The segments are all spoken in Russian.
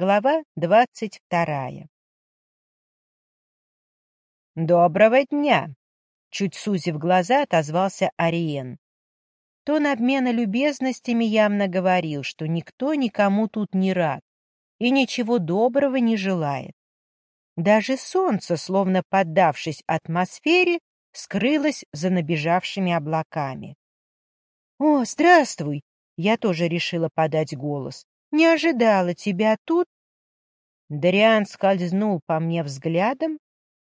Глава двадцать вторая. «Доброго дня!» — чуть сузив глаза, отозвался Ариен. Тон обмена любезностями явно говорил, что никто никому тут не рад и ничего доброго не желает. Даже солнце, словно поддавшись атмосфере, скрылось за набежавшими облаками. «О, здравствуй!» — я тоже решила подать голос. Не ожидала тебя тут. Дариан скользнул по мне взглядом,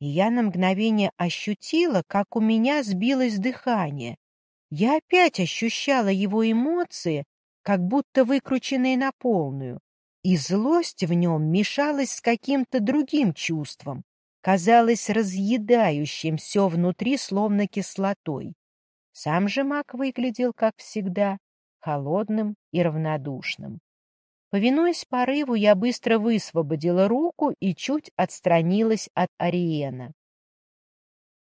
и я на мгновение ощутила, как у меня сбилось дыхание. Я опять ощущала его эмоции, как будто выкрученные на полную, и злость в нем мешалась с каким-то другим чувством, казалось разъедающим все внутри, словно кислотой. Сам же маг выглядел, как всегда, холодным и равнодушным. Повинуясь порыву, я быстро высвободила руку и чуть отстранилась от Ариена.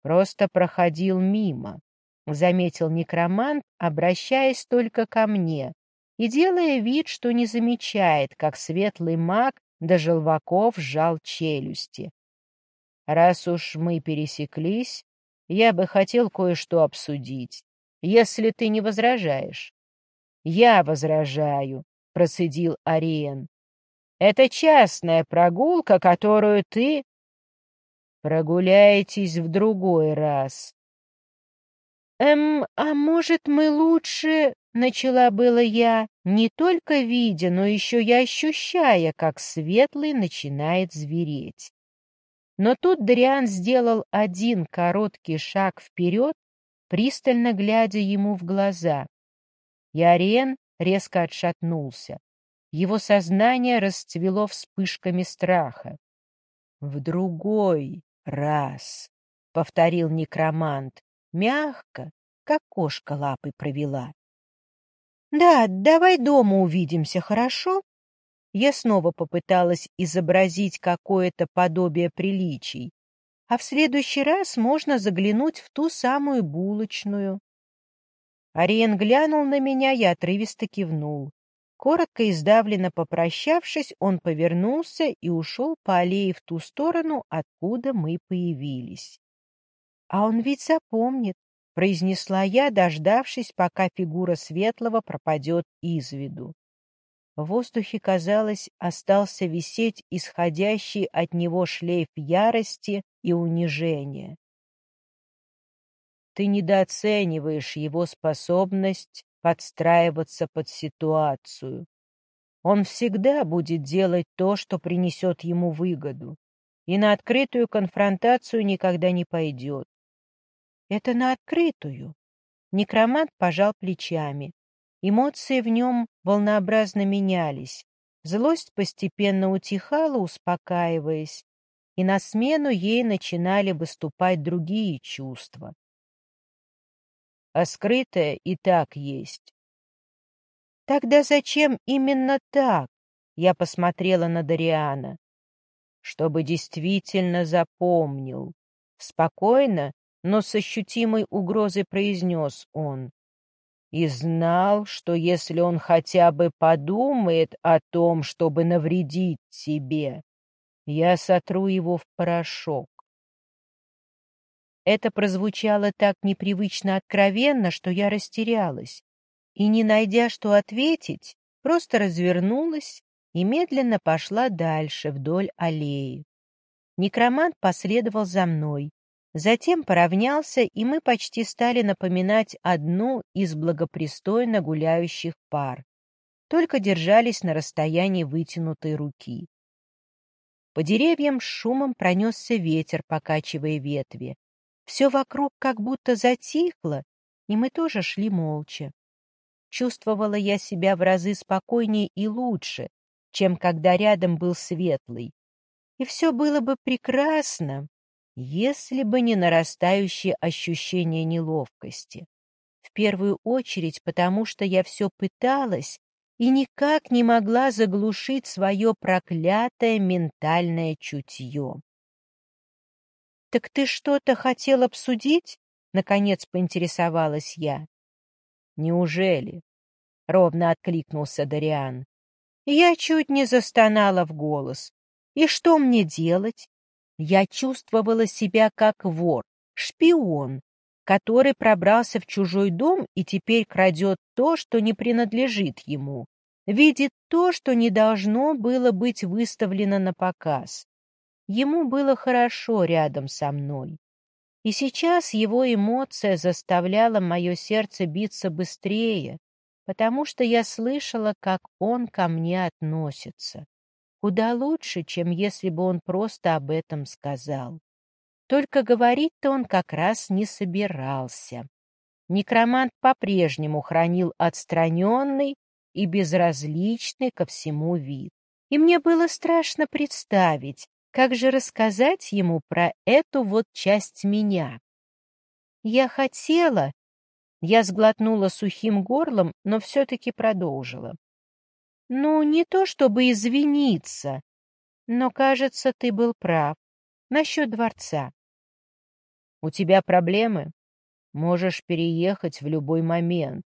«Просто проходил мимо», — заметил некромант, обращаясь только ко мне и делая вид, что не замечает, как светлый маг до желваков сжал челюсти. «Раз уж мы пересеклись, я бы хотел кое-что обсудить, если ты не возражаешь». «Я возражаю», процедил Ариен. Это частная прогулка, которую ты... Прогуляетесь в другой раз. Эм, а может, мы лучше... Начала было я, не только видя, но еще и ощущая, как светлый начинает звереть. Но тут Дриан сделал один короткий шаг вперед, пристально глядя ему в глаза. И Ариен резко отшатнулся. Его сознание расцвело вспышками страха. — В другой раз, — повторил некромант, мягко, как кошка лапы провела. — Да, давай дома увидимся, хорошо? Я снова попыталась изобразить какое-то подобие приличий, а в следующий раз можно заглянуть в ту самую булочную. Ариен глянул на меня и отрывисто кивнул. Коротко и сдавленно попрощавшись, он повернулся и ушел по аллее в ту сторону, откуда мы появились. — А он ведь запомнит, — произнесла я, дождавшись, пока фигура Светлого пропадет из виду. В воздухе, казалось, остался висеть исходящий от него шлейф ярости и унижения. Ты недооцениваешь его способность подстраиваться под ситуацию. Он всегда будет делать то, что принесет ему выгоду, и на открытую конфронтацию никогда не пойдет. Это на открытую. Некромант пожал плечами. Эмоции в нем волнообразно менялись. Злость постепенно утихала, успокаиваясь, и на смену ей начинали выступать другие чувства а скрытое и так есть. Тогда зачем именно так? Я посмотрела на Дариана. Чтобы действительно запомнил. Спокойно, но с ощутимой угрозой произнес он. И знал, что если он хотя бы подумает о том, чтобы навредить тебе, я сотру его в порошок. Это прозвучало так непривычно откровенно, что я растерялась, и, не найдя что ответить, просто развернулась и медленно пошла дальше вдоль аллеи. Некромант последовал за мной, затем поравнялся, и мы почти стали напоминать одну из благопристойно гуляющих пар, только держались на расстоянии вытянутой руки. По деревьям с шумом пронесся ветер, покачивая ветви, все вокруг как будто затихло, и мы тоже шли молча. Чувствовала я себя в разы спокойнее и лучше, чем когда рядом был светлый. И все было бы прекрасно, если бы не нарастающее ощущение неловкости. В первую очередь потому, что я все пыталась и никак не могла заглушить свое проклятое ментальное чутье. «Так ты что-то хотел обсудить?» — наконец поинтересовалась я. «Неужели?» — ровно откликнулся Дариан. Я чуть не застонала в голос. И что мне делать? Я чувствовала себя как вор, шпион, который пробрался в чужой дом и теперь крадет то, что не принадлежит ему, видит то, что не должно было быть выставлено на показ. Ему было хорошо рядом со мной. И сейчас его эмоция заставляла мое сердце биться быстрее, потому что я слышала, как он ко мне относится. Куда лучше, чем если бы он просто об этом сказал. Только говорить-то он как раз не собирался. Некромант по-прежнему хранил отстраненный и безразличный ко всему вид. И мне было страшно представить, как же рассказать ему про эту вот часть меня? Я хотела... Я сглотнула сухим горлом, но все-таки продолжила. Ну, не то чтобы извиниться, но, кажется, ты был прав насчет дворца. У тебя проблемы? Можешь переехать в любой момент.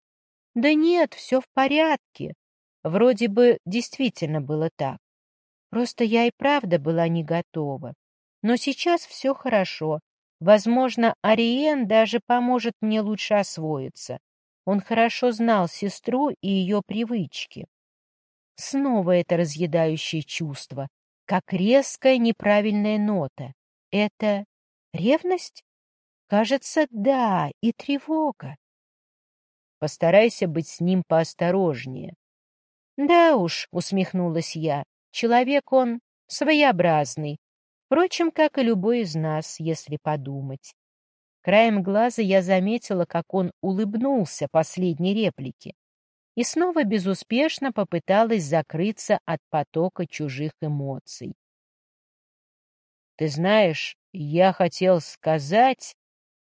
Да нет, все в порядке. Вроде бы действительно было так. Просто я и правда была не готова. Но сейчас все хорошо. Возможно, Ариен даже поможет мне лучше освоиться. Он хорошо знал сестру и ее привычки. Снова это разъедающее чувство, как резкая неправильная нота. Это ревность? Кажется, да, и тревога. Постарайся быть с ним поосторожнее. Да уж, усмехнулась я, Человек он своеобразный, впрочем, как и любой из нас, если подумать. Краем глаза я заметила, как он улыбнулся последней реплике и снова безуспешно попыталась закрыться от потока чужих эмоций. «Ты знаешь, я хотел сказать...»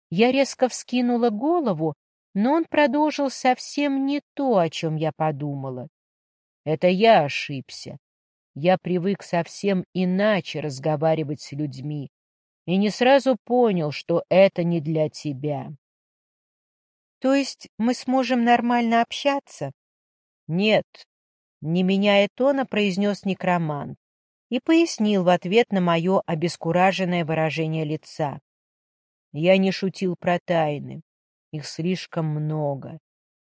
Я резко вскинула голову, но он продолжил совсем не то, о чем я подумала. Это я ошибся. Я привык совсем иначе разговаривать с людьми и не сразу понял, что это не для тебя. То есть мы сможем нормально общаться? Нет, не меняя тона, произнес некромант и пояснил в ответ на мое обескураженное выражение лица. Я не шутил про тайны, их слишком много,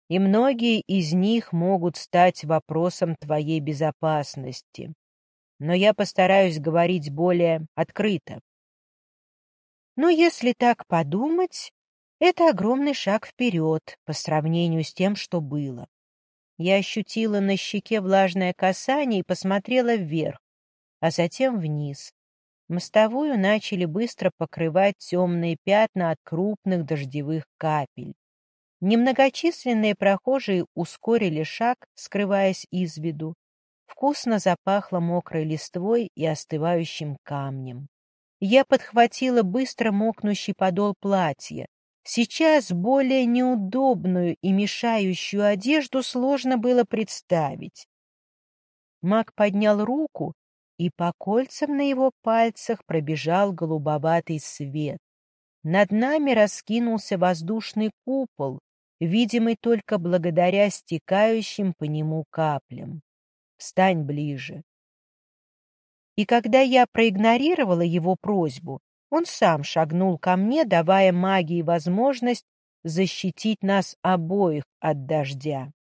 и многие из них могут стать вопросом твоей безопасности. Но я постараюсь говорить более открыто. Но если так подумать, это огромный шаг вперед по сравнению с тем, что было. Я ощутила на щеке влажное касание и посмотрела вверх, а затем вниз. Мостовую начали быстро покрывать темные пятна от крупных дождевых капель. Немногочисленные прохожие ускорили шаг, скрываясь из виду. Вкусно запахло мокрой листвой и остывающим камнем. Я подхватила быстро мокнущий подол платья. Сейчас более неудобную и мешающую одежду сложно было представить. Маг поднял руку, и по кольцам на его пальцах пробежал голубоватый свет. Над нами раскинулся воздушный купол, видимый только благодаря стекающим по нему каплям. Встань ближе. И когда я проигнорировала его просьбу, он сам шагнул ко мне, давая магии возможность защитить нас обоих от дождя.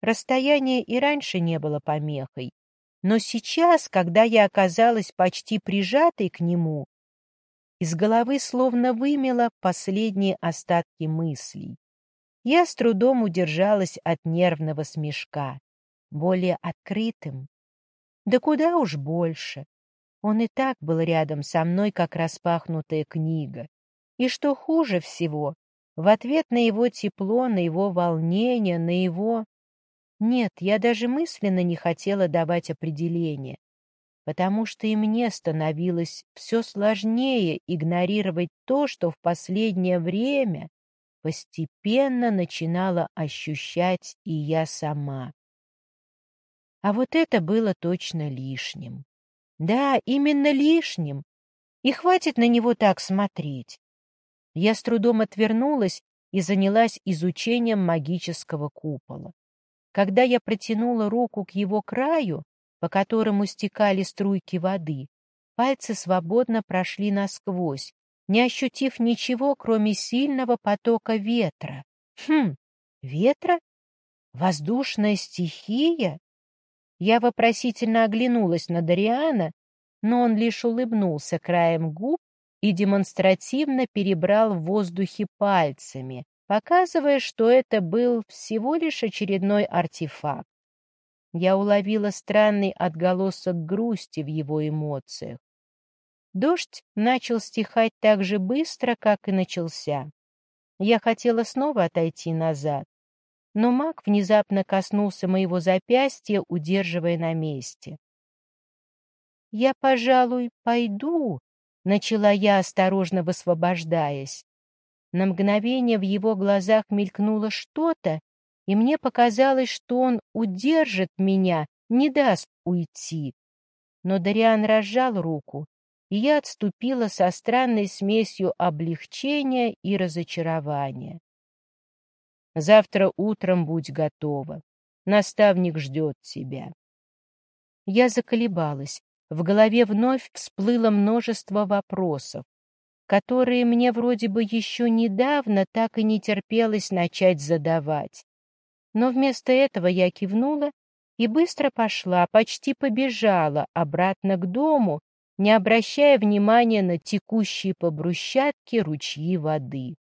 Расстояние и раньше не было помехой, но сейчас, когда я оказалась почти прижатой к нему, из головы словно вымело последние остатки мыслей. Я с трудом удержалась от нервного смешка, более открытым. Да куда уж больше. Он и так был рядом со мной, как распахнутая книга. И что хуже всего, в ответ на его тепло, на его волнение, на его... Нет, я даже мысленно не хотела давать определение, потому что и мне становилось все сложнее игнорировать то, что в последнее время постепенно начинала ощущать и я сама. А вот это было точно лишним. Да, именно лишним. И хватит на него так смотреть. Я с трудом отвернулась и занялась изучением магического купола. Когда я протянула руку к его краю, по которому стекали струйки воды, пальцы свободно прошли насквозь, не ощутив ничего, кроме сильного потока ветра. Хм, ветра? Воздушная стихия? Я вопросительно оглянулась на Дариана, но он лишь улыбнулся краем губ и демонстративно перебрал в воздухе пальцами, показывая, что это был всего лишь очередной артефакт. Я уловила странный отголосок грусти в его эмоциях. Дождь начал стихать так же быстро, как и начался. Я хотела снова отойти назад, но маг внезапно коснулся моего запястья, удерживая на месте. «Я, пожалуй, пойду», — начала я, осторожно высвобождаясь. На мгновение в его глазах мелькнуло что-то, и мне показалось, что он удержит меня, не даст уйти. Но Дариан разжал руку, и я отступила со странной смесью облегчения и разочарования. Завтра утром будь готова. Наставник ждет тебя. Я заколебалась. В голове вновь всплыло множество вопросов, которые мне вроде бы еще недавно так и не терпелось начать задавать. Но вместо этого я кивнула и быстро пошла, почти побежала обратно к дому, не обращая внимания на текущие по брусчатке ручьи воды.